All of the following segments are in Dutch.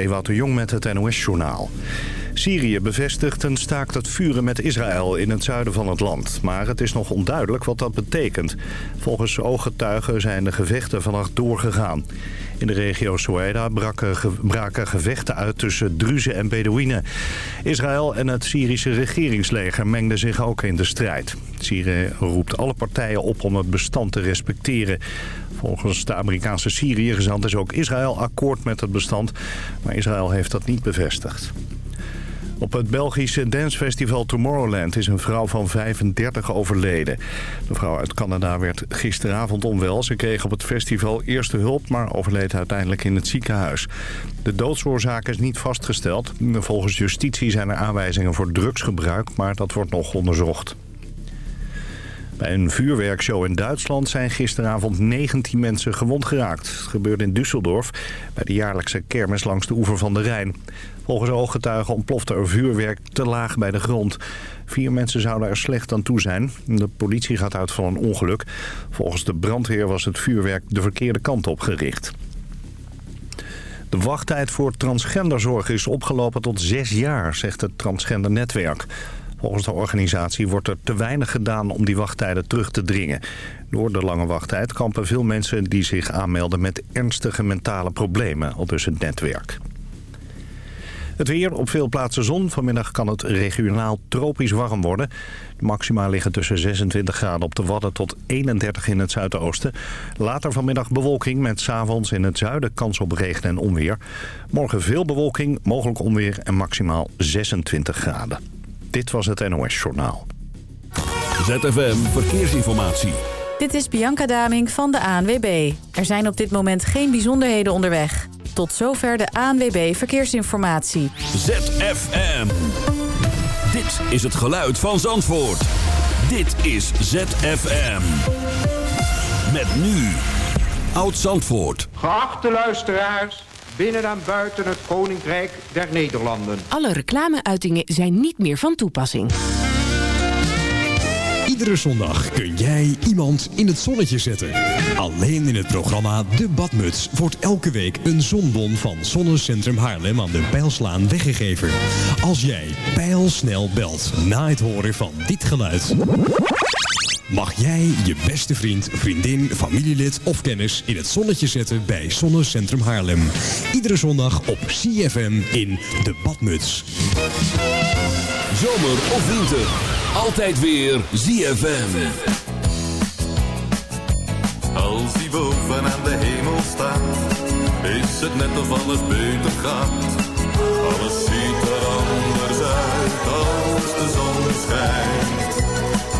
Ewout de Jong met het NOS-journaal. Syrië bevestigt een staakt het vuren met Israël in het zuiden van het land. Maar het is nog onduidelijk wat dat betekent. Volgens ooggetuigen zijn de gevechten vannacht doorgegaan. In de regio Souaida braken gevechten uit tussen Druzen en Bedouinen. Israël en het Syrische regeringsleger mengden zich ook in de strijd. Syrië roept alle partijen op om het bestand te respecteren. Volgens de Amerikaanse Syrië-gezant is ook Israël akkoord met het bestand. Maar Israël heeft dat niet bevestigd. Op het Belgische dancefestival Tomorrowland is een vrouw van 35 overleden. De vrouw uit Canada werd gisteravond onwel. Ze kreeg op het festival eerste hulp, maar overleed uiteindelijk in het ziekenhuis. De doodsoorzaak is niet vastgesteld. Volgens justitie zijn er aanwijzingen voor drugsgebruik, maar dat wordt nog onderzocht. Bij een vuurwerkshow in Duitsland zijn gisteravond 19 mensen gewond geraakt. Het gebeurde in Düsseldorf bij de jaarlijkse kermis langs de oever van de Rijn. Volgens ooggetuigen ontplofte er vuurwerk te laag bij de grond. Vier mensen zouden er slecht aan toe zijn. De politie gaat uit van een ongeluk. Volgens de brandweer was het vuurwerk de verkeerde kant op gericht. De wachttijd voor transgenderzorg is opgelopen tot zes jaar, zegt het Transgendernetwerk. Volgens de organisatie wordt er te weinig gedaan om die wachttijden terug te dringen. Door de lange wachttijd kampen veel mensen die zich aanmelden met ernstige mentale problemen, al dus het netwerk. Het weer op veel plaatsen zon. Vanmiddag kan het regionaal tropisch warm worden. De maxima liggen tussen 26 graden op de Wadden tot 31 in het zuidoosten. Later vanmiddag bewolking met s'avonds in het zuiden kans op regen en onweer. Morgen veel bewolking, mogelijk onweer en maximaal 26 graden. Dit was het NOS Journaal. ZFM Verkeersinformatie. Dit is Bianca Daming van de ANWB. Er zijn op dit moment geen bijzonderheden onderweg. Tot zover de ANWB Verkeersinformatie. ZFM. Dit is het geluid van Zandvoort. Dit is ZFM. Met nu. Oud Zandvoort. Geachte luisteraars binnen en buiten het Koninkrijk der Nederlanden. Alle reclameuitingen zijn niet meer van toepassing. Iedere zondag kun jij iemand in het zonnetje zetten. Alleen in het programma De Badmuts wordt elke week een zonbon van Zonnecentrum Haarlem aan de Pijlslaan weggegeven. Als jij pijlsnel belt na het horen van dit geluid mag jij je beste vriend, vriendin, familielid of kennis in het zonnetje zetten bij Zonnecentrum Haarlem. Iedere zondag op CFM in de Badmuts. Zomer of winter, altijd weer ZFM. Als die boven aan de hemel staat, is het net of alles beter gaat. Alles ziet er anders uit als de zon schijnt.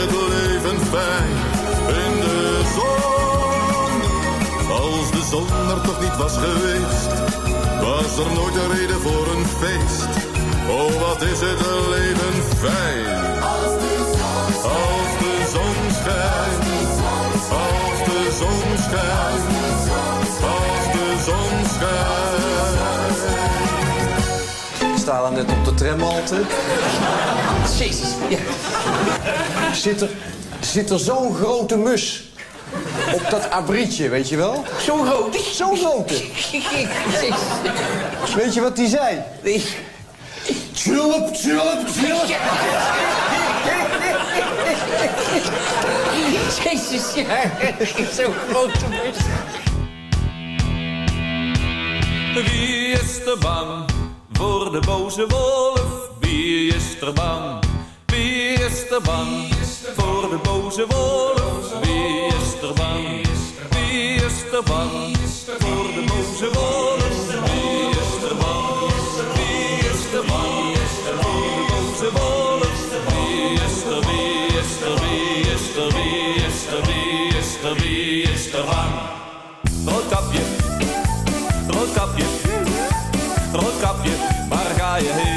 Het leven fijn in de zon. Als de zon er toch niet was geweest Was er nooit een reden voor een feest? Oh, wat is het leven fijn. Als Als de zon schijnt. Als de zon schijnt. Ik sta dan net op de tramhalte. Jezus, ja. Zit er, zit er zo'n grote mus op dat abrietje, weet je wel? Zo'n grote? Zo'n grote. Weet je wat die zei? Tulp, tulp, tulp. Jezus, ja. Zo'n grote mus. Wie is er bang voor de boze wolf? Wie is er bang? Wie is er bang voor de boze wolf? Wie is er bang? Wie is er bang voor de boze wolf? Waar ga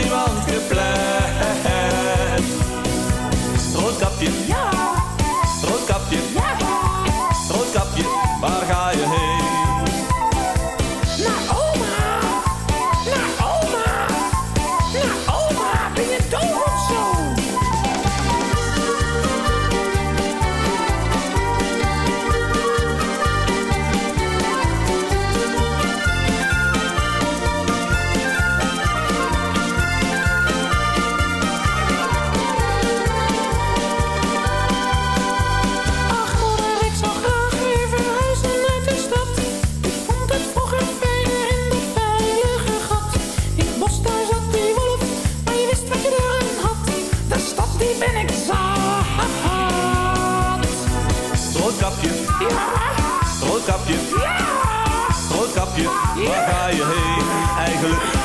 Er is pas eigenlijk?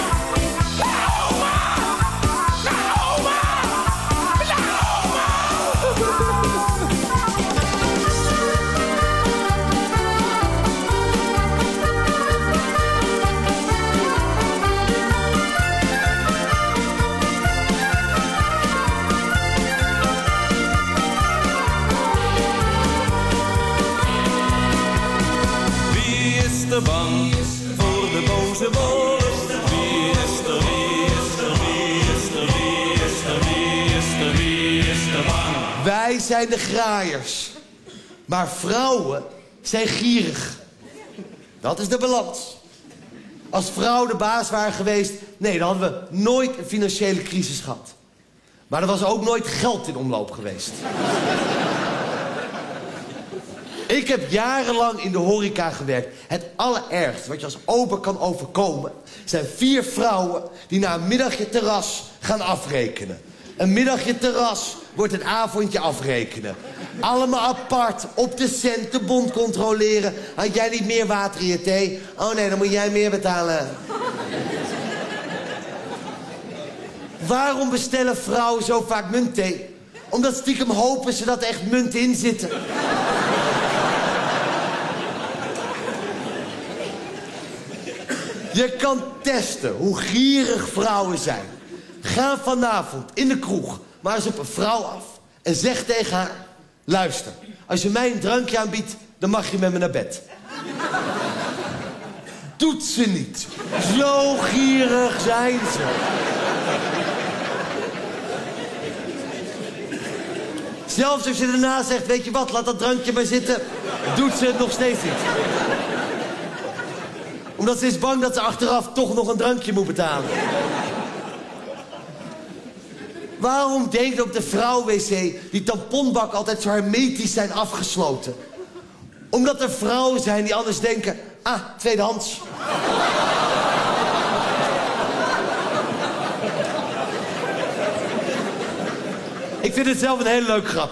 Zijn de graaiers. Maar vrouwen zijn gierig. Dat is de balans. Als vrouwen de baas waren geweest... nee, dan hadden we nooit een financiële crisis gehad. Maar er was ook nooit geld in omloop geweest. Ik heb jarenlang in de horeca gewerkt. Het allerergste wat je als ober kan overkomen... zijn vier vrouwen die na een middagje terras gaan afrekenen. Een middagje terras wordt een avondje afrekenen. Allemaal apart, op de cent, de bond controleren. Had jij niet meer water in je thee? Oh nee, dan moet jij meer betalen. Waarom bestellen vrouwen zo vaak muntthee? Omdat stiekem hopen ze dat er echt munten in zitten. Je kan testen hoe gierig vrouwen zijn. Ga vanavond in de kroeg maar eens op een vrouw af en zeg tegen haar... Luister, als je mij een drankje aanbiedt, dan mag je met me naar bed. Doet ze niet. Zo gierig zijn ze. Zelfs als je daarna zegt, weet je wat, laat dat drankje maar zitten... doet ze het nog steeds niet. Omdat ze is bang dat ze achteraf toch nog een drankje moet betalen. Waarom denk je op de vrouwwc die tamponbak altijd zo hermetisch zijn afgesloten? Omdat er vrouwen zijn die anders denken, ah, tweedehands. Ik vind het zelf een hele leuke grap.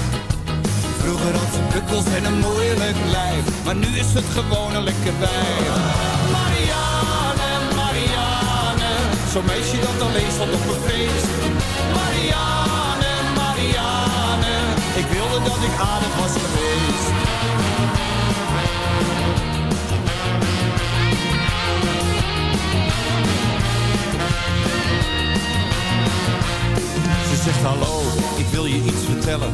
Vroeger had ze bukkels en een moeilijk lijf. Maar nu is het gewoon een lekker wijf. Marianne, Marianne. Zo'n meisje dat alleen stond op een feest. Marianne, Marianne. Ik wilde dat ik aardig was geweest. Ze zegt hallo, ik wil je iets vertellen.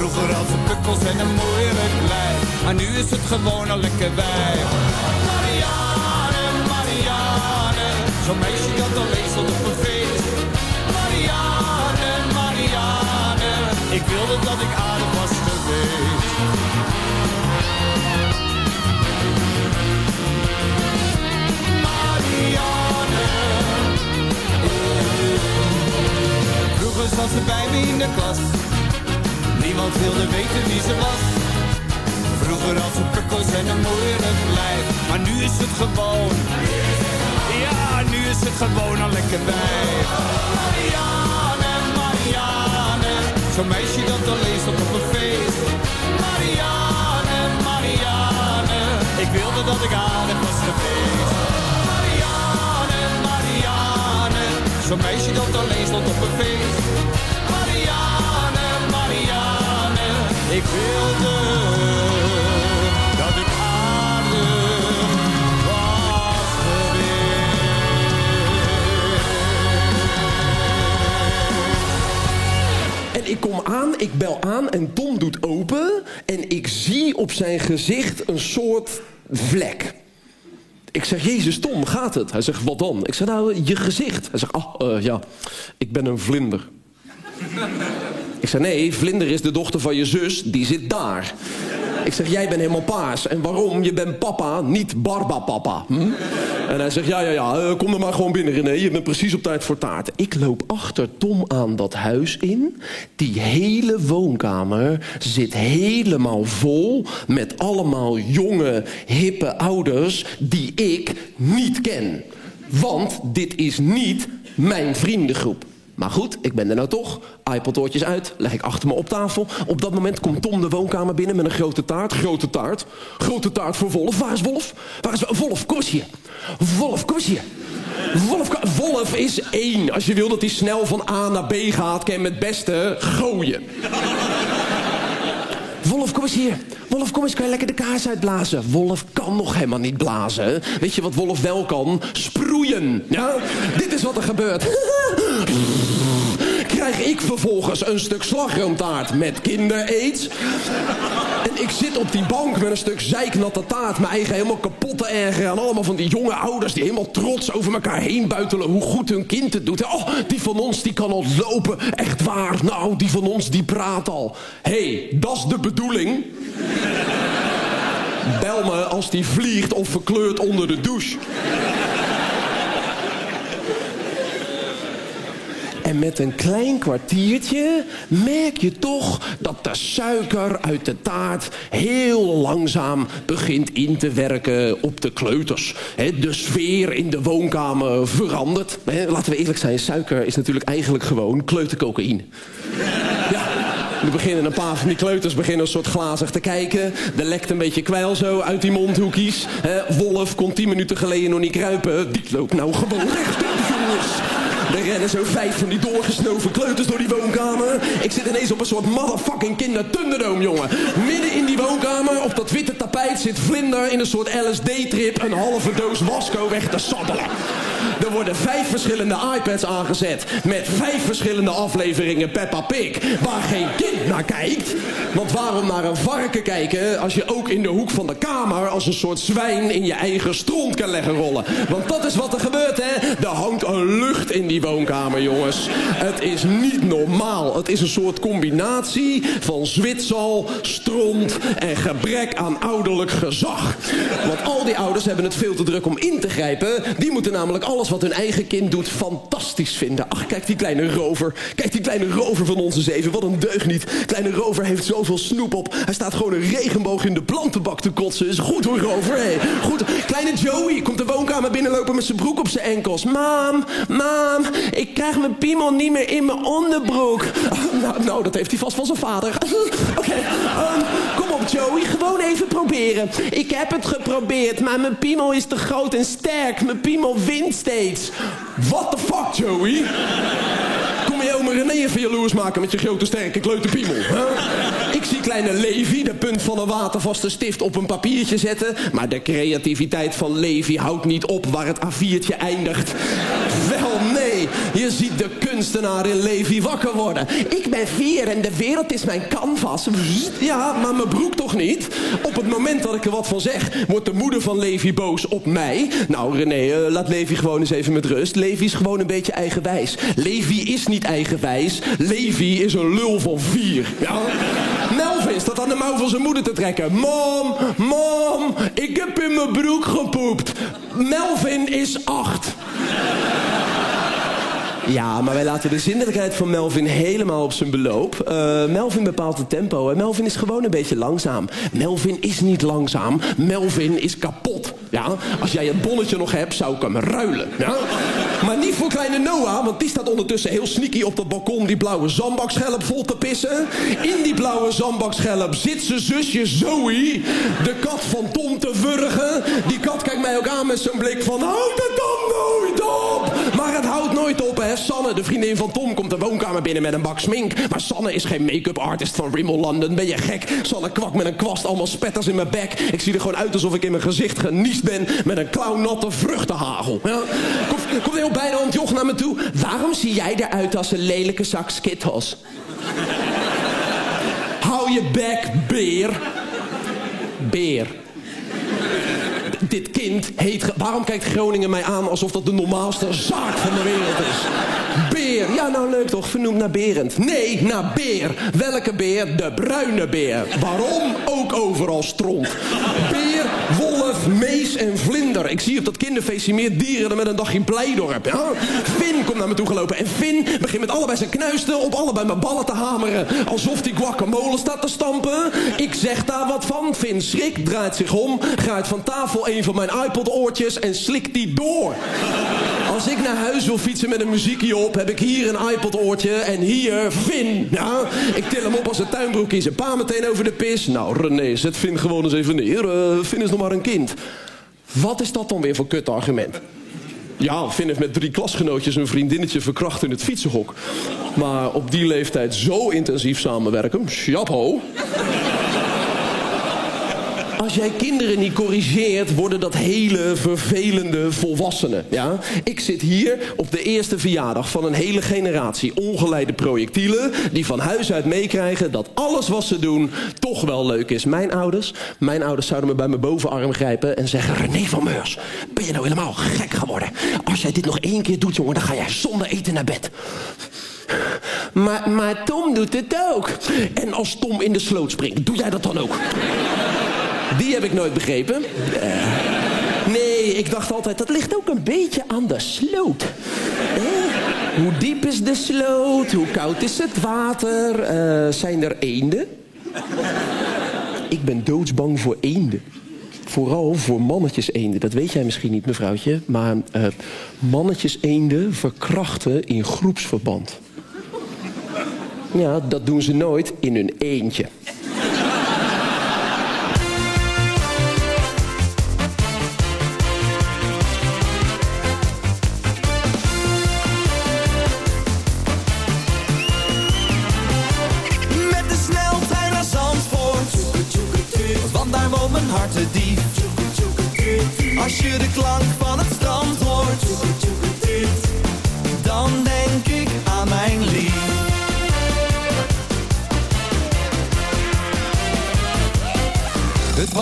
Vroeger had ze pukkels en een moeilijk lijf. Maar nu is het gewoon een lekker wijf. Marianne, Marianne. Zo'n meisje dat alleen stond op een feest. Marianne, Marianne. Ik wilde dat ik aardig was geweest. Marianne. Vroeger zat ze bij me in de klas. Niemand wilde weten wie ze was. Vroeger had ze pukkels en een moeilijk lijf. Maar nu is het gewoon. Ja, nu is het gewoon een lekker wijf. Marianne, Marianne. Zo'n meisje dat alleen stond op een feest. Marianne, Marianne. Ik wilde dat ik aardig was geweest. Marianne, Marianne. Zo'n meisje dat alleen stond op een feest. Ik wilde dat ik aardig was En ik kom aan, ik bel aan en Tom doet open. En ik zie op zijn gezicht een soort vlek. Ik zeg, Jezus Tom, gaat het? Hij zegt, wat dan? Ik zeg, nou, je gezicht. Hij zegt, ah, eh, ja, ik ben een vlinder. Ik zeg, nee, vlinder is de dochter van je zus, die zit daar. Ik zeg, jij bent helemaal paars. En waarom? Je bent papa, niet Barba-papa. Hm? En hij zegt, ja, ja, ja, eh, kom er maar gewoon binnen, René. Je bent precies op tijd voor taart. Ik loop achter Tom aan dat huis in. Die hele woonkamer zit helemaal vol... met allemaal jonge, hippe ouders die ik niet ken. Want dit is niet mijn vriendengroep. Maar goed, ik ben er nou toch. iPod-oortjes uit, leg ik achter me op tafel. Op dat moment komt Tom de woonkamer binnen met een grote taart. Grote taart. Grote taart voor Wolf. Waar is Wolf? Waar is Wolf? Kom eens hier. Wolf, kom eens hier. Wolf, Wolf is één. Als je wil dat hij snel van A naar B gaat, kan je het beste gooien. Wolf, kom eens hier. Wolf, kom eens, kan je lekker de kaars uitblazen? Wolf kan nog helemaal niet blazen. Weet je wat Wolf wel kan? Sproeien. Ja? Dit is wat er gebeurt. Krijg ik vervolgens een stuk slagroomtaart met kinderaids. En ik zit op die bank met een stuk zeiknatte taart. Mijn eigen helemaal kapot te ergeren. En allemaal van die jonge ouders die helemaal trots over elkaar heen buitelen. Hoe goed hun kind het doet. Oh, die van ons die kan al lopen. Echt waar. Nou, die van ons die praat al. Hé, hey, dat is de bedoeling. Bel me als die vliegt of verkleurt onder de douche. En met een klein kwartiertje merk je toch dat de suiker uit de taart heel langzaam begint in te werken op de kleuters. De sfeer in de woonkamer verandert. Laten we eerlijk zijn, suiker is natuurlijk eigenlijk gewoon kleutercocaïne. Ja. Beginnen een paar van die kleuters beginnen een soort glazig te kijken. Er lekt een beetje kwijl zo uit die mondhoekjes. Hè, Wolf kon tien minuten geleden nog niet kruipen. Die loopt nou gewoon rechtop, jongens. Er rennen zo vijf van die doorgesnoven kleuters door die woonkamer. Ik zit ineens op een soort motherfucking kinder Thunderdome, jongen. Midden in die woonkamer, op dat witte tapijt, zit Vlinder in een soort LSD-trip een halve doos Wasco weg te saddelen. Er worden vijf verschillende iPads aangezet met vijf verschillende afleveringen Peppa Pig, waar geen kind naar kijkt. Want waarom naar een varken kijken als je ook in de hoek van de kamer als een soort zwijn in je eigen stront kan leggen rollen? Want dat is wat er gebeurt, hè? Er hangt een lucht in die woonkamer, jongens. Het is niet normaal. Het is een soort combinatie van zwitsal, stront en gebrek aan ouderlijk gezag. Want al die ouders hebben het veel te druk om in te grijpen. Die moeten namelijk alles wat hun eigen kind doet fantastisch vinden. Ach, kijk die kleine rover. Kijk die kleine rover van onze zeven. Wat een deugniet. Kleine rover heeft zoveel snoep op. Hij staat gewoon een regenboog in de plantenbak te kotsen. Is goed hoor, rover. Hey, goed. Kleine Joey komt de woonkamer binnenlopen met zijn broek op zijn enkels. Mam, mam, ik krijg mijn piemel niet meer in mijn onderbroek. Nou, nou, dat heeft hij vast van zijn vader. Oké, ehm, kom op Joey, gewoon even proberen. Ik heb het geprobeerd, maar mijn piemel is te groot en sterk. Mijn piemel wint steeds. What the fuck, Joey? Kom je oma René even jaloers maken met je grote sterke kleuterpiemel? Hè? Ik zie kleine Levi de punt van een watervaste stift op een papiertje zetten. Maar de creativiteit van Levi houdt niet op waar het A4'tje eindigt. Je ziet de kunstenaar in Levi wakker worden. Ik ben vier en de wereld is mijn canvas. Ja, maar mijn broek toch niet? Op het moment dat ik er wat van zeg, wordt de moeder van Levi boos op mij. Nou René, eh, laat Levi gewoon eens even met rust. Levi is gewoon een beetje eigenwijs. Levi is niet eigenwijs. Levi is een lul van vier. Ja? Melvin staat aan de mouw van zijn moeder te trekken. Mom, mom, ik heb in mijn broek gepoept. Melvin is acht. Ja, maar wij laten de zindelijkheid van Melvin helemaal op zijn beloop. Eh, Melvin bepaalt het tempo en Melvin is gewoon een beetje langzaam. Melvin is niet langzaam, Melvin is kapot. Ja? Als jij het bonnetje nog hebt, zou ik hem ruilen. Ja? Maar niet voor kleine Noah, want die staat ondertussen heel sneaky op dat balkon die blauwe zandbakschelp vol te pissen. In die blauwe zandbakschelp zit zijn zusje Zoe, de kat van Tom te wurgen. Die kat kijkt mij ook aan met zo'n blik van, houd het dan nooit op! Maar het houdt nooit op, hè. Sanne, de vriendin van Tom, komt de woonkamer binnen met een bak smink. Maar Sanne is geen make-up artist van Rimmel London. Ben je gek? Sanne kwak met een kwast, allemaal spetters in mijn bek. Ik zie er gewoon uit alsof ik in mijn gezicht geniest ben met een klauwnatte vruchtenhagel. Ja? Komt, komt heel bijna ontjocht naar me toe. Waarom zie jij eruit als een lelijke zak skittles? Hou je bek, beer. Beer. Dit kind heet... Waarom kijkt Groningen mij aan alsof dat de normaalste zaak van de wereld is? Beer. Ja, nou leuk toch? Vernoemd naar Berend. Nee, naar beer. Welke beer? De bruine beer. Waarom? Ook overal stront. En vlinder. Ik zie op dat kinderfeestje meer dieren dan met een dag in Blijdorp. Ja? Finn komt naar me toe gelopen. En Finn begint met allebei zijn knuisten op allebei mijn ballen te hameren. Alsof die guacamole staat te stampen. Ik zeg daar wat van. Finn schrikt, draait zich om, gaat van tafel een van mijn iPod-oortjes en slikt die door. Als ik naar huis wil fietsen met een muziekje op, heb ik hier een iPod-oortje en hier Finn. Ja, ik til hem op als een tuinbroek in zijn pa meteen over de pis. Nou, René, zet Finn gewoon eens even neer. Finn is nog maar een kind. Wat is dat dan weer voor kut argument? Ja, Finn heeft met drie klasgenootjes een vriendinnetje verkracht in het fietsenhok. Maar op die leeftijd zo intensief samenwerken, chapeau. Als jij kinderen niet corrigeert, worden dat hele vervelende volwassenen. Ja? Ik zit hier op de eerste verjaardag van een hele generatie ongeleide projectielen... die van huis uit meekrijgen dat alles wat ze doen toch wel leuk is. Mijn ouders, mijn ouders zouden me bij mijn bovenarm grijpen en zeggen... René van Meurs, ben je nou helemaal gek geworden? Als jij dit nog één keer doet, jongen, dan ga jij zonder eten naar bed. Maar, maar Tom doet het ook. En als Tom in de sloot springt, doe jij dat dan ook? Die heb ik nooit begrepen. Eh, nee, ik dacht altijd, dat ligt ook een beetje aan de sloot. Eh, hoe diep is de sloot? Hoe koud is het water? Eh, zijn er eenden? Ik ben doodsbang voor eenden. Vooral voor mannetjes eenden. Dat weet jij misschien niet, mevrouwtje. Maar eh mannetjes eenden verkrachten in groepsverband. Ja, dat doen ze nooit in hun eentje.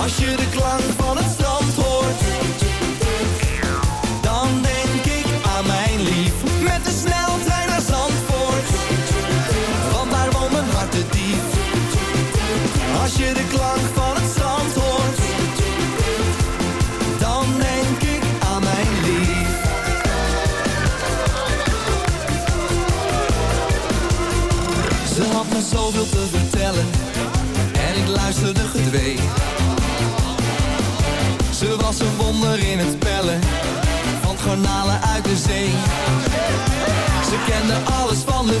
Als je de klank Ze kende alles van de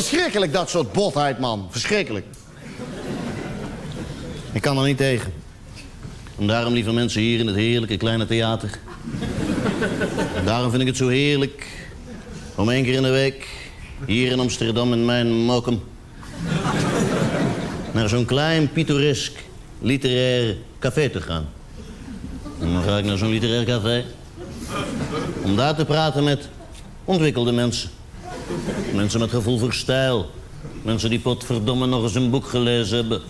Verschrikkelijk, dat soort botheid, man. Verschrikkelijk. Ik kan er niet tegen. En daarom, lieve mensen, hier in het heerlijke kleine theater. Daarom vind ik het zo heerlijk om één keer in de week... hier in Amsterdam in mijn mokum... naar zo'n klein, pittoresk, literair café te gaan. En dan ga ik naar zo'n literair café... om daar te praten met ontwikkelde mensen. Mensen met gevoel voor stijl. Mensen die potverdomme nog eens een boek gelezen hebben.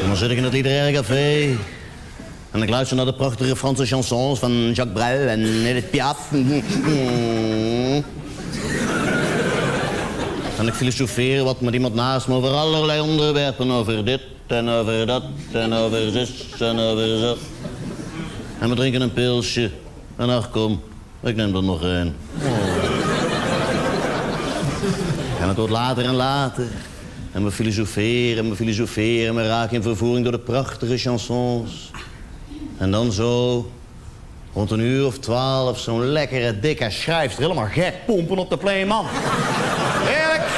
En dan zit ik in het literaire café. En ik luister naar de prachtige Franse chansons van Jacques Brel en Edith Piaf. En ik filosofeer wat met iemand naast me over allerlei onderwerpen. Over dit en over dat en over zus en over zo. En we drinken een pilsje. En ach kom, ik neem er nog een. En het wordt later en later. En we filosoferen, en we filosoferen... en we raken in vervoering door de prachtige chansons. En dan zo, rond een uur of twaalf... zo'n lekkere, dikke schrijfster, helemaal gek pompen op de playman. Heerlijk.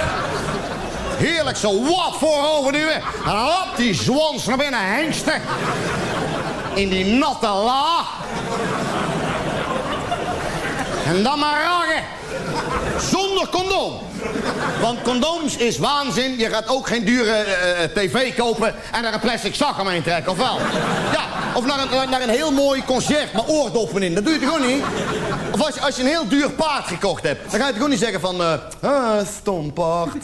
Heerlijk, zo wat vooroverduwen. En dan hop, die zwans naar binnen hengsten. In die natte la. En dan maar ragen. Zonder condoom. Want condooms is waanzin. Je gaat ook geen dure eh, eh, tv kopen en er een plastic zak omheen trekken, of wel? Ja, of naar een, naar een heel mooi concert met oordoppen in. Dat doe je toch gewoon niet? Of als je, een heel duur paard gekocht hebt, dan ga je toch gewoon niet zeggen van... eh ah, stom paard.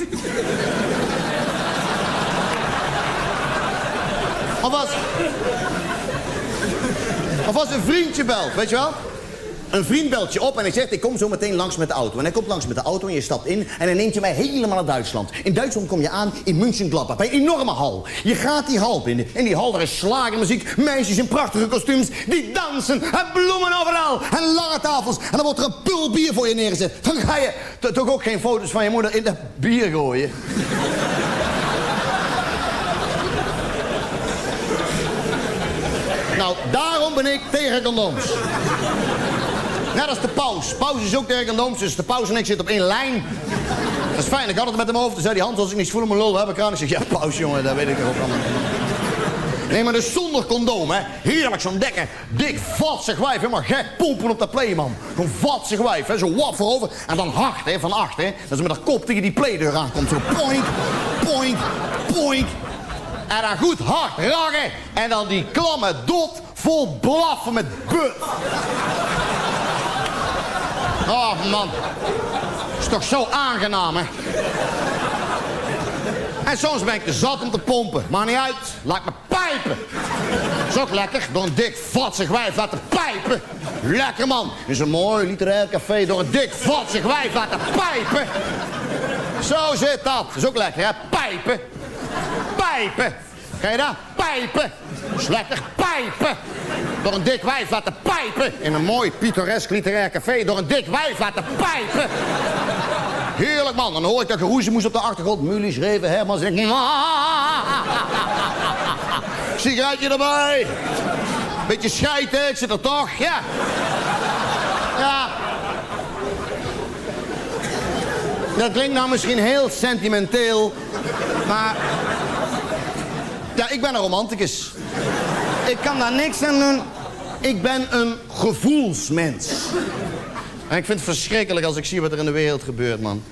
Of als... Of als een vriendje belt, weet je wel? Een vriend belt je op en hij zegt, ik kom zo meteen langs met de auto. En hij komt langs met de auto en je stapt in en hij neemt je mij helemaal naar Duitsland. In Duitsland kom je aan in München-Gladbach, bij een enorme hal. Je gaat die hal binnen. In die hal, daar is slagermuziek, meisjes in prachtige kostuums, die dansen en bloemen overal. En lange tafels. En dan wordt er een pul bier voor je neergezet. Dan ga je toch ook geen foto's van je moeder in dat bier gooien. nou, daarom ben ik tegen condooms. Net als de paus. Paus is ook tegen condooms, dus de paus en ik zitten op één lijn. Dat is fijn, ik had het met hem over. Toen zei hij, Hans, als ik niet voel mijn lul, heb ik aan. Ik zeg, ja, paus, jongen, dat weet ik ook allemaal. Nee, maar dus zonder condoom, hè. Heerlijk, zo'n dekker, dik, vatsig wijf. Helemaal gek, pompen op dat playman. Zo'n vatsig wijf, hè. Zo wat voorover. En dan hard, hè, van achter, hè. Dat ze met haar kop tegen die playdeur aankomt. Zo poink, poink, poink. En dan goed hard ragen. En dan die klamme dot vol blaffen met but. Oh, man. Is toch zo aangenaam, hè? En soms ben ik te zat om te pompen. Maakt niet uit. Laat me pijpen. Is ook lekker. Door een dik, vatsig wijf laten pijpen. Lekker, man. Is een mooi literair café door een dik, vatsig wijf laten pijpen. Zo zit dat. Is ook lekker, hè? Pijpen. Pijpen. Ga je dat? Pijpen. Lekker. Pijpen. Door een dik wijf laten pijpen. In een mooi pittoresk literair café. Door een dik wijf laten pijpen. Heerlijk man. Dan hoor ik dat geroezemoes op de achtergrond. Mulies, Reven, Hermans. En. Sigaretje erbij. Beetje schijten, ik zit er toch. Ja. Ja. Dat klinkt nou misschien heel sentimenteel. Maar... Ja, ik ben een romanticus. Ik kan daar niks aan doen. Ik ben een gevoelsmens. En ik vind het verschrikkelijk als ik zie wat er in de wereld gebeurt, man.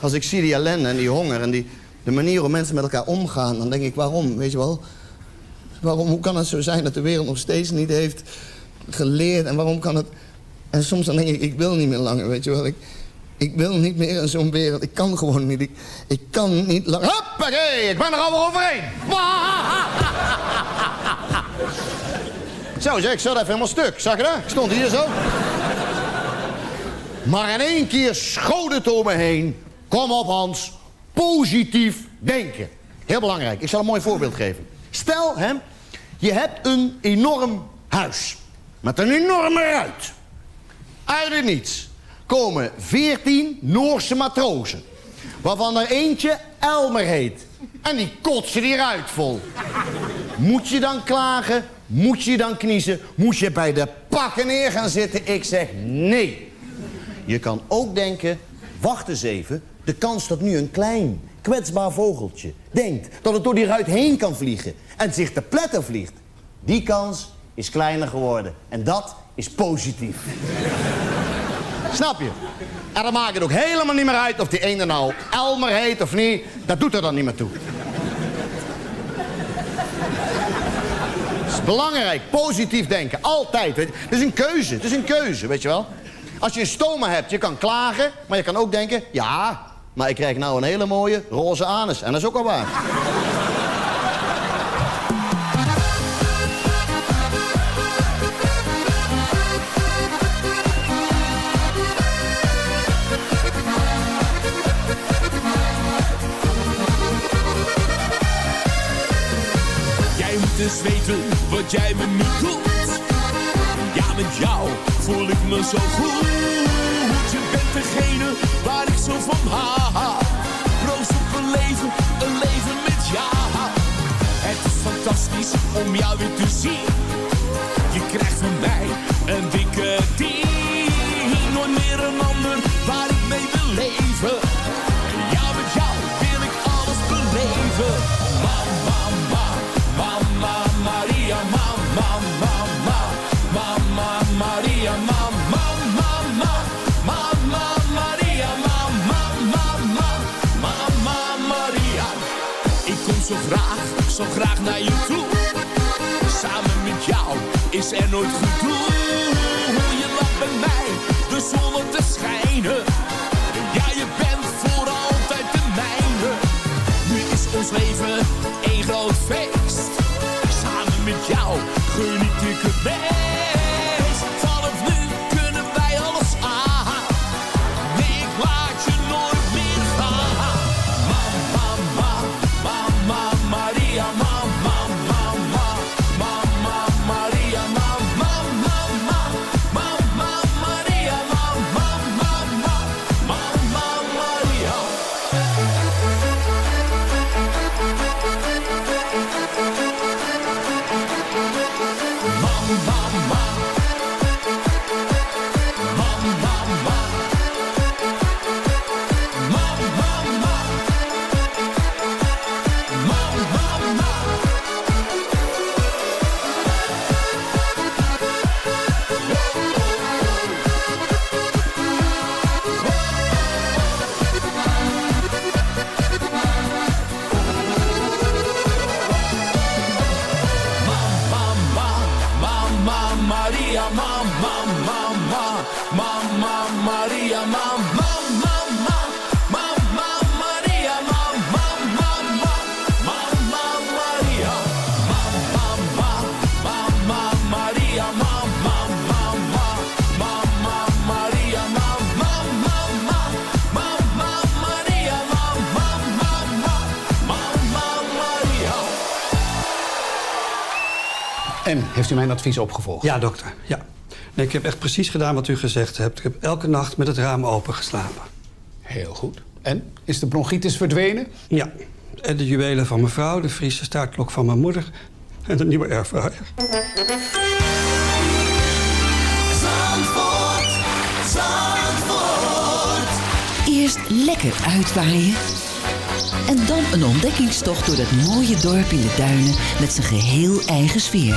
Als ik zie die ellende en die honger en die, de manier hoe mensen met elkaar omgaan... dan denk ik, waarom, weet je wel? Waarom, hoe kan het zo zijn dat de wereld nog steeds niet heeft geleerd? En waarom kan het... En soms dan denk ik, ik wil niet meer langer, weet je wel. Ik, ik wil niet meer in zo'n wereld. Ik kan gewoon niet. Ik, kan niet langer... Hoppakee, ik ben er al overheen. Zo zeg, ik zat even helemaal stuk. Zag je dat? Ik stond hier zo. Maar in één keer schoot het door me heen. Kom op Hans, positief denken. Heel belangrijk, ik zal een mooi voorbeeld geven. Stel, hè, je hebt een enorm huis. Met een enorme ruit. Uit het niets komen veertien Noorse matrozen. Waarvan er eentje Elmer heet. En die kotsen die ruit vol. Moet je dan klagen? Moet je dan kniezen? Moet je bij de pakken neer gaan zitten? Ik zeg nee. Je kan ook denken, wacht eens even. De kans dat nu een klein, kwetsbaar vogeltje denkt dat het door die ruit heen kan vliegen en zich te pletten vliegt. Die kans is kleiner geworden. En dat is positief. Snap je? En dan maakt het ook helemaal niet meer uit of die ene nou Elmer heet of niet. Dat doet er dan niet meer toe. Het is belangrijk, positief denken. Altijd. Het is een keuze, het is een keuze, weet je wel. Als je een stoma hebt, je kan klagen, maar je kan ook denken... ja, maar ik krijg nou een hele mooie roze anus. En dat is ook al waar. Eens weten wat jij me nu doet. Ja, met jou voel ik me zo goed. Je bent degene waar ik zo van hou. Proost op een leven, een leven met jou. Het is fantastisch om jou weer te zien. Je krijgt van mij een dikke tien. Nooit meer een ander waar mama, mama, mama, Maria, mama, mama, mama, Maria, mama, mama, mama, Maria. Ik kom zo graag, zo graag naar je toe. Samen met jou is er nooit gedoe. Je lacht bij mij de zon op te schijnen. Ja, je bent voor altijd de mijne. Nu is ons leven heeft u mijn advies opgevolgd? Ja, dokter. Ja. Nee, ik heb echt precies gedaan wat u gezegd hebt. Ik heb elke nacht met het raam open geslapen. Heel goed. En is de bronchitis verdwenen? Ja. En de juwelen van mijn vrouw, de Friese staartklok van mijn moeder... en de nieuwe airfryer. Zandvoort, Zandvoort. Eerst lekker uitwaaien. En dan een ontdekkingstocht door dat mooie dorp in de duinen met zijn geheel eigen sfeer.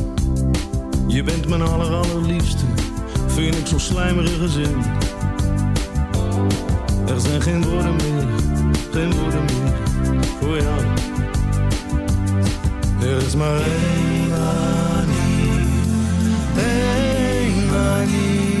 Je bent mijn aller allerliefste, vind ik zo'n slijmerige zin. Er zijn geen woorden meer, geen woorden meer voor jou. Er is maar één manier, één manier.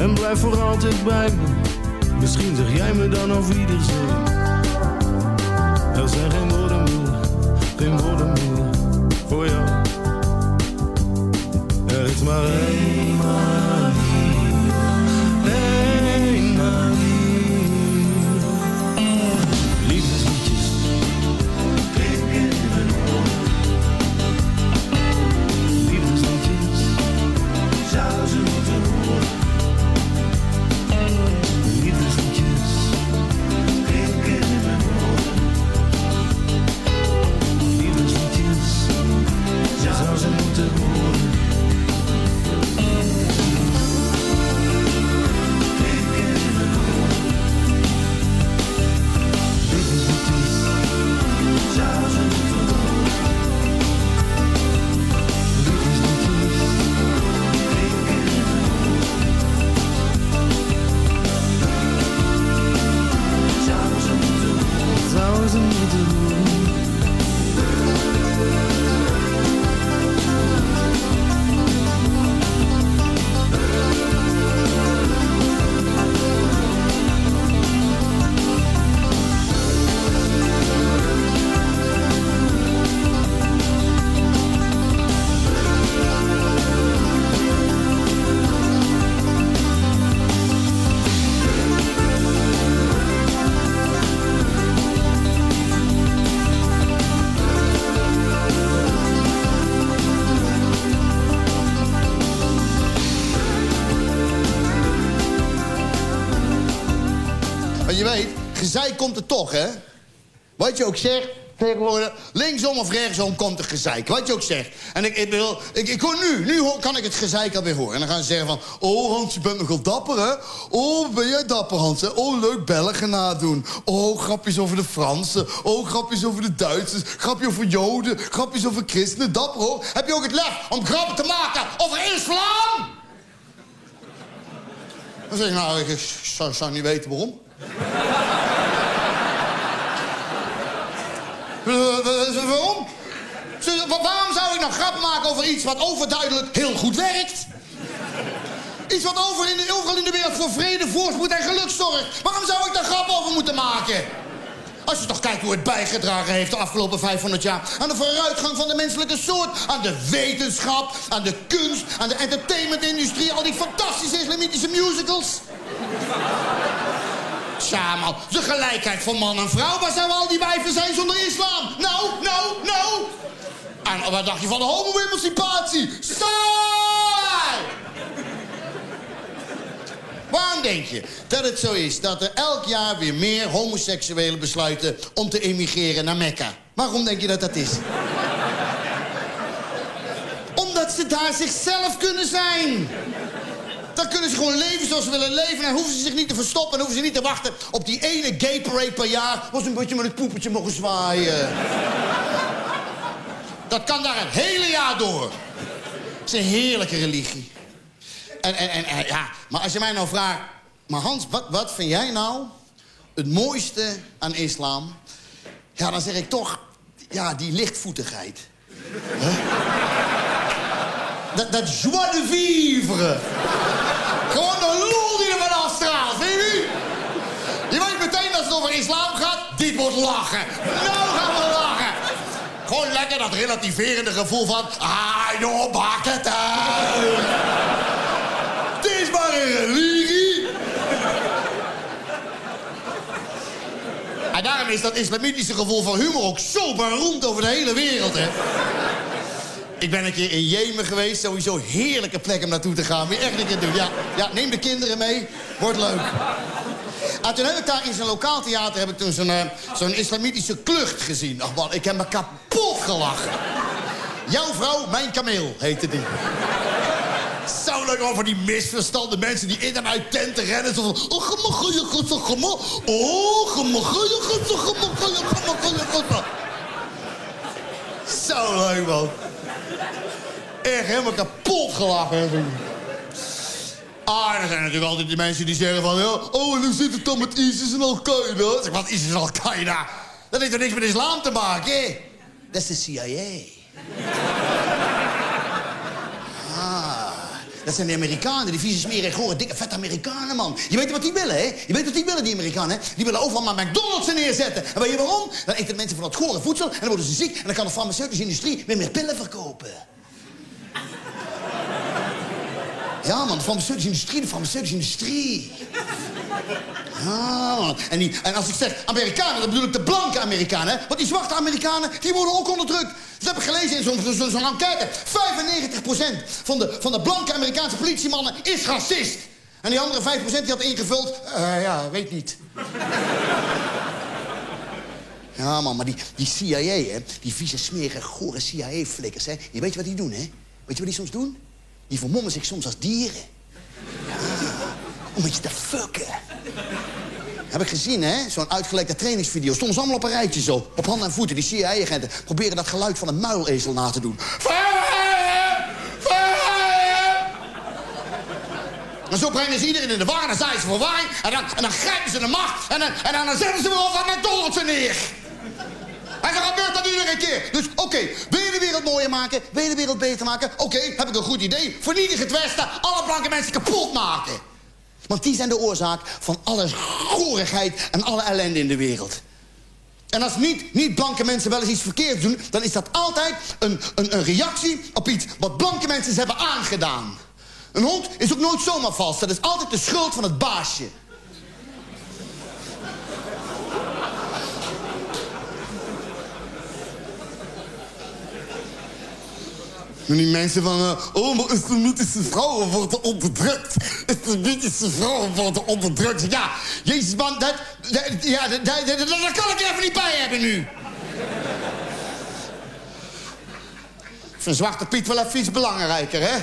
En blijf voor altijd bij me, misschien zeg jij me dan auf Wiedersehen. Er zijn geen woorden meer, geen woorden meer voor jou. Er is maar één Maar je weet, gezeik komt er toch, hè? Wat je ook zegt, tegenwoordig, linksom of rechtsom komt er gezeik. Wat je ook zegt. En ik, ik, bedoel, ik, ik hoor nu, nu kan ik het gezeik alweer horen. En dan gaan ze zeggen van, oh Hans, je bent nogal dapper, hè? Oh, ben jij dapper, Hans, hè? Oh, leuk Belgen nadoen. Oh, grapjes over de Fransen. Oh, grapjes over de Duitsers. Grapjes over Joden. Grapjes over christenen. Dapper, hoor. Heb je ook het lef om grappen te maken over islam? Dan zeg ik, nou, ik zou, zou niet weten waarom. Waarom? Waarom zou ik nou grappen maken over iets wat overduidelijk heel goed werkt? Iets wat over in de, overal in de wereld voor vrede, voorspoed en geluk zorgt. Waarom zou ik daar grappen over moeten maken? Als je toch kijkt hoe het bijgedragen heeft de afgelopen 500 jaar... aan de vooruitgang van de menselijke soort, aan de wetenschap... aan de kunst, aan de entertainmentindustrie... al die fantastische islamitische musicals. Tja, man, de gelijkheid van man en vrouw. Waar zouden al die wijven zijn zonder islam? Nou, nou, nou. En wat dacht je van de homo-emancipatie? Saai! Waarom denk je dat het zo is dat er elk jaar weer meer homoseksuelen besluiten om te emigreren naar Mekka? Waarom denk je dat dat is? Omdat ze daar zichzelf kunnen zijn. Dan kunnen ze gewoon leven zoals ze willen leven. En hoeven ze zich niet te verstoppen. En hoeven ze niet te wachten op die ene gay parade per jaar. Waar ze een beetje met het poepetje mogen zwaaien. Dat kan daar het hele jaar door. Het is een heerlijke religie. En, en, en, ja, maar als je mij nou vraagt... Maar Hans, wat, wat vind jij nou het mooiste aan islam? Ja, dan zeg ik toch... Ja, die lichtvoetigheid. Dat, dat joie de vivre. Gewoon de lol die er van afstraalt, weet je? Je weet meteen als het over islam gaat, dit wordt lachen. Nou gaan we lachen. Gewoon lekker dat relativerende gevoel van... Ah, joh, maak het uit. Het is maar een religie. En daarom is dat islamitische gevoel van humor ook zo beroemd over de hele wereld, hè. Ik ben een keer in Jemen geweest. Sowieso heerlijke plek om naartoe te gaan. Moet echt een keer doen. Ja, ja, neem de kinderen mee. Wordt leuk. En toen heb ik daar in zo'n lokaal theater... heb ik toen zo'n eh, zo'n islamitische klucht gezien. Ach man, ik heb me kapot gelachen. Jouw vrouw, mijn kameel, heette die. Zo leuk over die misverstanden. Mensen die in en uit tenten rennen. Zo van, oh, goeie, gemma. Oh, goeie, gemma, goeie, goeie. Zo leuk, man. Echt helemaal kapot gelachen. Ah, er zijn natuurlijk altijd die mensen die zeggen van... Oh, en hoe zit het dan met ISIS en Al-Qaeda? Zeg, wat ISIS en Al-Qaeda? Dat heeft toch niks met islam te maken, hè? Dat is de CIA. Ah, dat zijn de Amerikanen, die vieze smerige, gore, dikke, vette Amerikanen, man. Je weet wat die willen, hè? Je weet wat die willen, die Amerikanen, hè? Die willen overal maar McDonald's neerzetten. En weet je waarom? Dan eten mensen van dat gore voedsel en dan worden ze ziek... en dan kan de farmaceutische industrie weer meer pillen verkopen. Ja, man, de farmaceutische industrie, de farmaceutische industrie. Ja, man. En, die, en als ik zeg Amerikanen, dan bedoel ik de blanke Amerikanen. hè? Want die zwarte Amerikanen, die worden ook onderdrukt. Dat heb ik gelezen in zo'n zo, enquête. 95% van de, van de blanke Amerikaanse politiemannen is racist. En die andere 5% die had ingevuld... eh, ja, weet niet. Ja, man, maar die, die CIA, hè, die vieze, smerige, gore CIA-flikkers, hè... Je weet wat die doen, hè? Weet je wat die soms doen? Die vermommen zich soms als dieren. Ja, om iets te fucken. Heb ik gezien, hè? Zo'n uitgelekte trainingsvideo. Ze allemaal op een rijtje zo. Op handen en voeten. Die CIA-agenten proberen dat geluid van een muilezel na te doen. En zo brengen ze iedereen in de war en dan zijn ze verwarring. En dan, en dan grijpen ze de macht. En dan, en dan zetten ze weer over McDonald's neer. En iedere keer. Dus oké, wil je de wereld mooier maken? Wil je de wereld beter maken? Oké, heb ik een goed idee. Vernietig het Westen. Alle blanke mensen kapot maken. Want die zijn de oorzaak van alle gorigheid en alle ellende in de wereld. En als niet, niet blanke mensen wel eens iets verkeerds doen... dan is dat altijd een, een, een reactie op iets wat blanke mensen hebben aangedaan. Een hond is ook nooit zomaar vals. Dat is altijd de schuld van het baasje. En die mensen van... eh, oh, maar islamitische vrouwen worden onderdrukt. Islamitische vrouwen worden onderdrukt. Ja, jezus man, dat... ja, dat, dat, dat, kan ik even niet bij hebben nu. Vind Zwarte Piet wel even iets belangrijker, hè?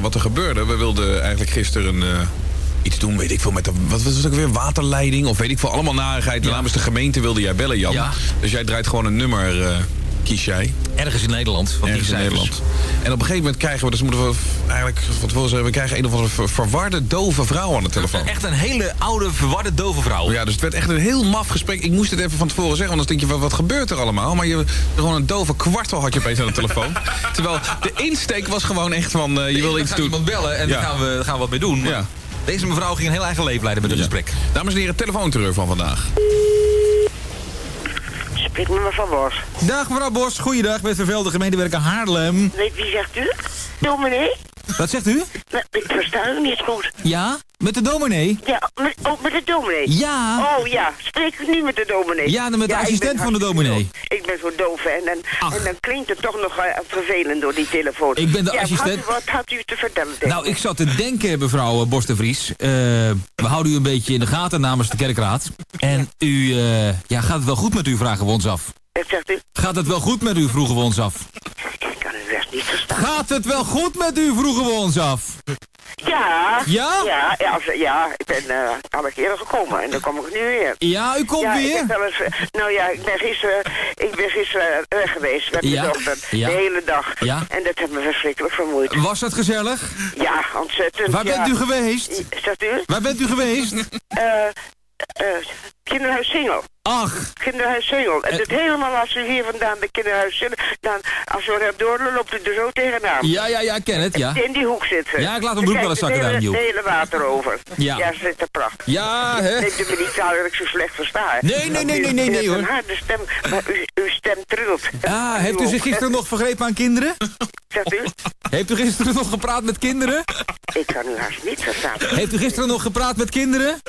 Wat er gebeurde. We wilden eigenlijk gisteren eh, iets doen, weet ik veel, met de, wat was het ook weer, waterleiding of weet ik veel, allemaal narigheid. Namens de gemeente wilde jij bellen, Jan. Ja. Dus jij draait gewoon een nummer, eh, kies jij. Ergens in Nederland. Van Ergens die in. Nederland. En op een gegeven moment krijgen we, dus moeten we eigenlijk van tevoren zeggen, we krijgen een of andere ver- verwarde, dove vrouw aan de telefoon. Echt een hele oude, verwarde, dove vrouw. Ja, dus het werd echt een heel maf gesprek. Ik moest het even van tevoren zeggen, want dan denk je, wat, wat gebeurt er allemaal? Maar je, gewoon een dove kwartel had je opeens aan de telefoon. Terwijl de insteek was gewoon echt van, eh, je wil iets doen. iemand bellen en Ja. daar gaan we, daar gaan we wat mee doen. Maar Ja. Deze mevrouw ging een heel eigen leven leiden met het gesprek. Dames en heren, telefoonterreur van vandaag. Spreek met mevrouw Bos. Dag mevrouw Bos, goeiedag. Met vervelde gemeentewerker Haarlem. Weet wie zegt u? Dominee? Wat zegt u? Ik versta u niet goed. Ja? Met de dominee? Ja, met, oh, met de dominee? Ja. Oh ja, spreek ik nu met de dominee? Ja, dan met de assistent van de dominee. doof. Ik ben zo doof en, en, en dan klinkt het toch nog eh, vervelend door die telefoon. Ik ben de ja, assistent- Wat, wat had u te vertellen? Nou, ik zat te denken, mevrouw eh, Bos de Vries. Eh, we houden u een beetje in de gaten namens de kerkraad. En u, ja, gaat het wel goed met u, vragen we ons af. Wat zegt u? Gaat het wel goed met u, vroegen we ons af. Niet verstaan. Gaat het wel goed met u, vroegen we ons af. Ja. Ja? Ja, ja, als- ja ik ben uh, al een keer gekomen en dan kom ik nu weer. Ja, u komt ja, weer? Ik heb wel eens, eh, nou ja, ik ben gisteren, ik ben gisteren weg geweest met Ja, mijn dochter. ja. De hele dag. Ja. En dat heeft me verschrikkelijk vermoeid. Was dat gezellig? Ja, ontzettend. Waar bent u geweest? Zegt u? Waar bent u geweest? Eh, eh, kinderhuis Singel. Ach. Kinderhuis Singel. En het helemaal als u hier vandaan de kinderhuis Singel, dan als we er door loopt u er zo tegenaan. Ja, ja, ja, ik ken het, ja. In die hoek zitten. Ja, ik laat mijn broek wel eens zakken daar hoek. Het hele water over. Ja. Ja, ze zit er prachtig. Ja, hè? Neemt u me niet kwalijk dat ik zo slecht versta. hè? Nee, nee, nee, nee, nee, nee, hoor. een harde stem, maar uw stem trilt. Ah, heeft u zich gisteren nog vergrepen aan kinderen? Zegt u? Heeft u gisteren nog gepraat met kinderen? Ik kan u haast niet verstaan. Heeft u gisteren nog gepraat met kinderen?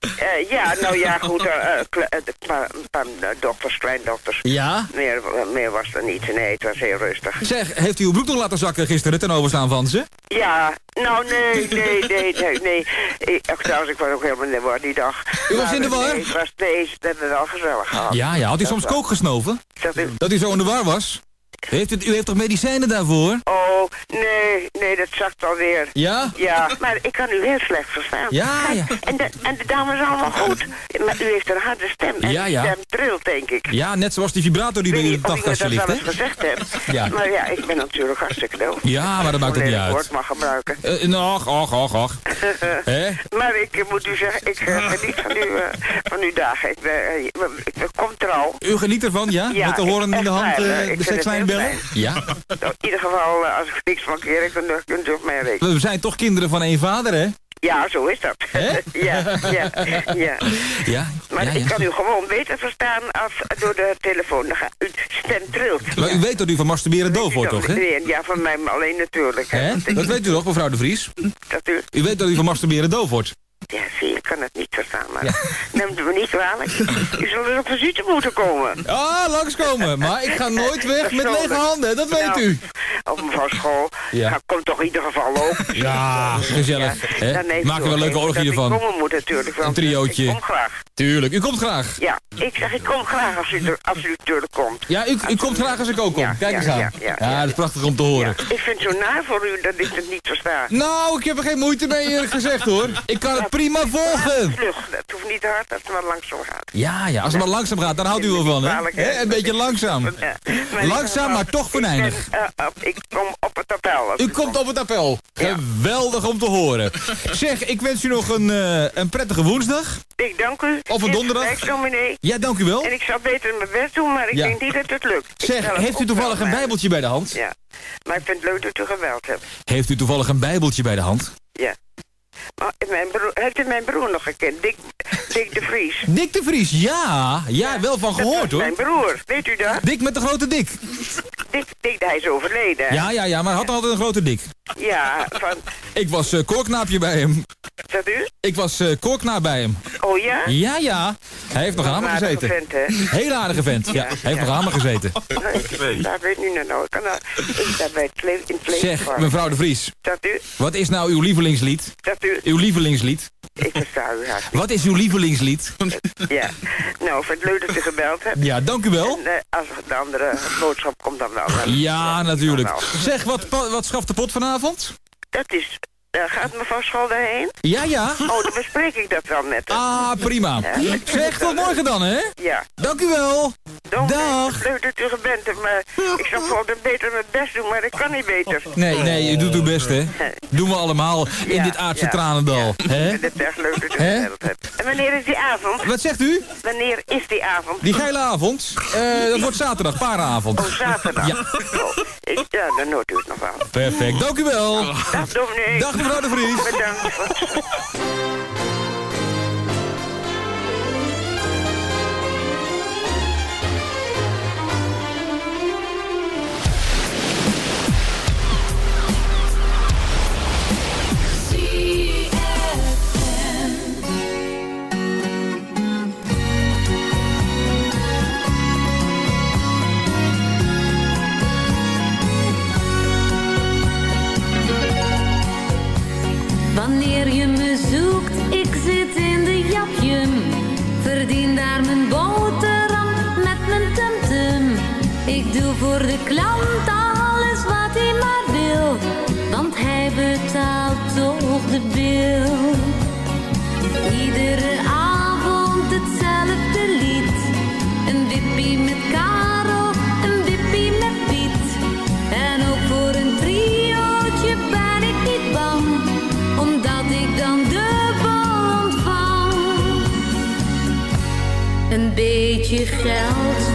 Eh, ja, nou ja, goed. kle- een paar, een paar eh, dochters, kleindochters. Ja? Meer, meer was er niet. Nee, het was heel rustig. Zeg, heeft u uw broek nog laten zakken gisteren ten overstaan van ze? Ja, nou nee, nee, nee, nee, nee. Ik, trouwens, ik was ook helemaal in de war die dag. U was Maar, in de war? Nee, het was, nee, dat hebben we al gezellig gehad. Ja, ja. Had u Dat soms wel. kook gesnoven? Zegt u? Dat u zo in de war was? Heeft het, u heeft toch medicijnen daarvoor? Oh, nee, nee, dat zakt alweer. Ja? Ja, maar ik kan u heel slecht verstaan. Ja, Kijk, ja. En de, en de dames allemaal goed. Maar u heeft een harde stem. En Ja, ja. stem trilt, denk ik. Ja, net zoals die vibrator die bij u in het ik nachtkastje dat ligt, hè? eens gezegd heb. Ja. Maar ja, ik ben natuurlijk hartstikke doof. Ja, maar dat maakt ook niet uit. woord mag gebruiken. Ach, ach, ach, ach. Hè? maar ik moet u zeggen, ik eh, geniet van, uw, eh, van uw dagen. Ik, ben, eh, ik, ik kom trouw. U geniet ervan, ja? Ja, Met de horen ik- in de hand ik de sekslijn Ja. Nou, in ieder geval, eh, als ik niks mankeer, ik kunt, u op mij rekenen. We zijn toch kinderen van één vader, hè? Ja, zo is dat. ja, ja, ja. Ja, Maar ja, ik kan u gewoon beter verstaan als door de telefoon. Dan gaat- Uw stem trilt. Maar u weet dat u van masturberen doof wordt, toch, hè? Ja, van mij alleen natuurlijk. hè. Dat weet u toch, mevrouw de Vries? Dat u, U weet dat u van masturberen doof wordt. Ja, zie, ik kan het niet verstaan, maar neemt u me niet kwalijk. U zult dus op visite moeten komen. Ah, langskomen. Maar ik ga nooit weg met lege handen, dat weet Nou, u. Op van school. Ja. Nou, komt toch in ieder geval ook. Ja, gezellig. heeft Maak er een leuke orgie dat van. Ik komen moet natuurlijk. Een triootje. Ik kom graag. Tuurlijk, u komt graag. Ja, ik zeg ik kom graag als u, er, als u natuurlijk komt. Ja, u, u komt graag als ik ook kom. Kijk eens ja, aan. ja, Ja, ja, dat is prachtig om te horen. Ik vind het zo naar voor u dat ik het niet versta. Nou, ik heb er geen moeite mee eerlijk gezegd hoor. Ik kan het prima volgen. Vlug, het hoeft niet te hard als het maar langzaam gaat. Ja, ja, als het maar langzaam gaat, dan houdt u wel van, hè? Een beetje langzaam. Langzaam, maar toch venijnig. Ik, eh, op- ik kom op het appel. U komt op het appel. Geweldig om te horen. Zeg, ik wens u nog een, eh, een prettige woensdag. Ik dank u. Of een donderdag. Ja, dank u wel. En ik zal beter mijn best doen, maar ik denk niet dat het lukt. Zeg, heeft u toevallig een bijbeltje bij de hand? Ja, maar ik vind het leuk dat u geweld hebt. Heeft u toevallig een bijbeltje bij de hand? Ja. Maar mijn broer, heeft u mijn broer nog gekend? Dick, Dick de Vries. Dick de Vries, ja. Ja, wel van gehoord hoor. Mijn broer, weet u dat? Dick met de grote dik. Dick, Dick hij is overleden. Ja, ja, ja, maar hij had altijd een grote dik. Ja, van... Ik was eh koorknaapje bij hem. Zegt u? Ik was eh koorknaap bij hem. Oh ja? Ja, ja. Hij heeft nog aan me Een aardige gezeten. vent, hè? Heel aardige vent. Ja, hij heeft nog aan me gezeten. Nee, Daar weet u nou. Ik kan daar, bij in Zeg, mevrouw de Vries. Zegt u? Wat is nou uw lievelingslied? Zegt u? Uw lievelingslied? Ik versta u hartstikke. Wat is uw lievelingslied? Ja. Nou, voor het leuk dat u gebeld hebt. Ja, dank u wel. En eh, als de andere boodschap komt, dan wel. Ja, natuurlijk. Zeg, wat, wat schaft de pot vanavond? Dat is... gaat mevrouw School daarheen? Ja, ja. Oh, dan bespreek ik dat wel met haar. Ah, prima. Ja. Zeg, tot morgen dan, hè? Ja. Dank u wel. Dag. Leuk dat u er bent, maar ik zou gewoon beter mijn best doen, maar ik kan niet beter. Nee, nee, u doet uw best, hè? Doen we allemaal in Ja, dit aardse ja, tranendal. Hè? Ik vind het echt leuk dat u hebt. En wanneer is die avond? Wat zegt u? Wanneer is die avond? Die geile avond? Eh, dat wordt zaterdag, paardenavond. Oh, zaterdag. Ja. Oh, ik, ja, dan hoort u het nog wel. Perfect, dank u wel. Dag, dominee. Dag, mevrouw de Vries. Bedankt. Wanneer je me zoekt, ik zit in de japjum. Verdien daar mijn boterham met mijn tumtum. Ik doe voor de klant beetje geld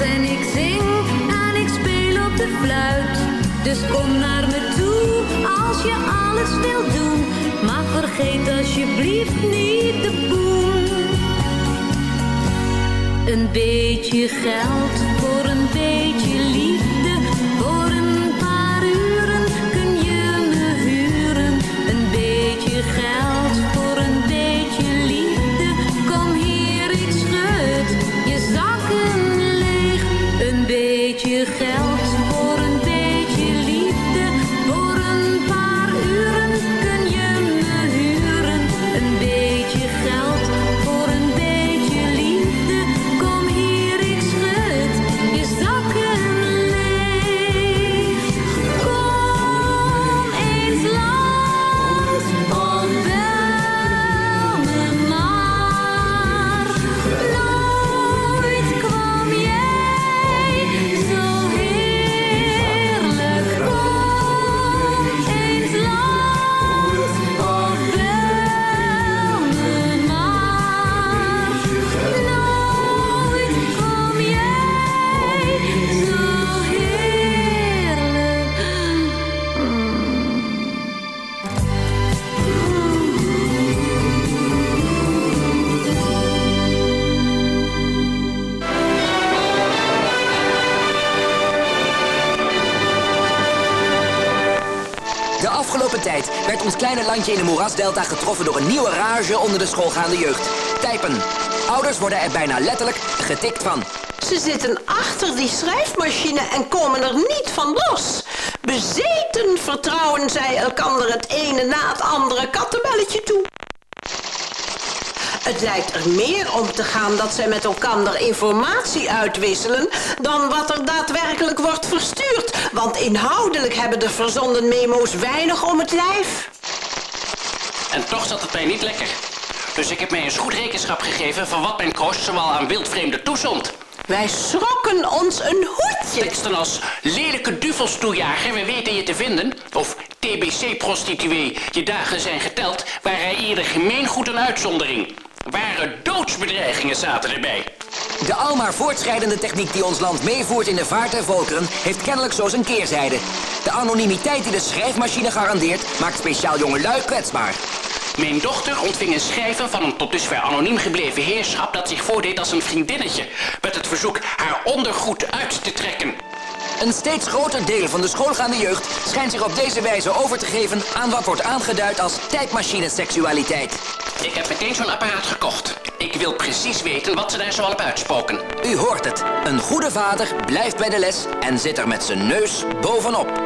en ik zing en ik speel op de fluit. Dus kom naar me toe als je alles wilt doen. Maar vergeet alsjeblieft niet de boem. Een beetje geld voor een beetje in de moerasdelta getroffen door een nieuwe rage onder de schoolgaande jeugd. Typen. Ouders worden er bijna letterlijk getikt van. Ze zitten achter die schrijfmachine en komen er niet van los. Bezeten vertrouwen zij elkander het ene na het andere kattenbelletje toe. Het lijkt er meer om te gaan dat zij met elkaar informatie uitwisselen... dan wat er daadwerkelijk wordt verstuurd. Want inhoudelijk hebben de verzonden memo's weinig om het lijf. En toch zat het mij niet lekker. Dus ik heb mij eens goed rekenschap gegeven van wat mijn kroost zoal aan wildvreemden toezond. Wij schrokken ons een hoedje. Teksten als lelijke duvelstoejager, we weten je te vinden. Of TBC-prostituee, je dagen zijn geteld, waren eerder gemeengoed een uitzondering. Ware doodsbedreigingen zaten erbij. De almaar voortschrijdende techniek die ons land meevoert in de vaart der volkeren... heeft kennelijk zo zijn keerzijde. De anonimiteit die de schrijfmachine garandeert... maakt speciaal jongelui kwetsbaar. Mijn dochter ontving een schrijven van een tot dusver anoniem gebleven heerschap... dat zich voordeed als een vriendinnetje... met het verzoek haar ondergoed uit te trekken. Een steeds groter deel van de schoolgaande jeugd schijnt zich op deze wijze over te geven aan wat wordt aangeduid als tijdmachine-seksualiteit. Ik heb meteen zo'n apparaat gekocht. Ik wil precies weten wat ze daar zoal op uitspoken. U hoort het. Een goede vader blijft bij de les en zit er met zijn neus bovenop.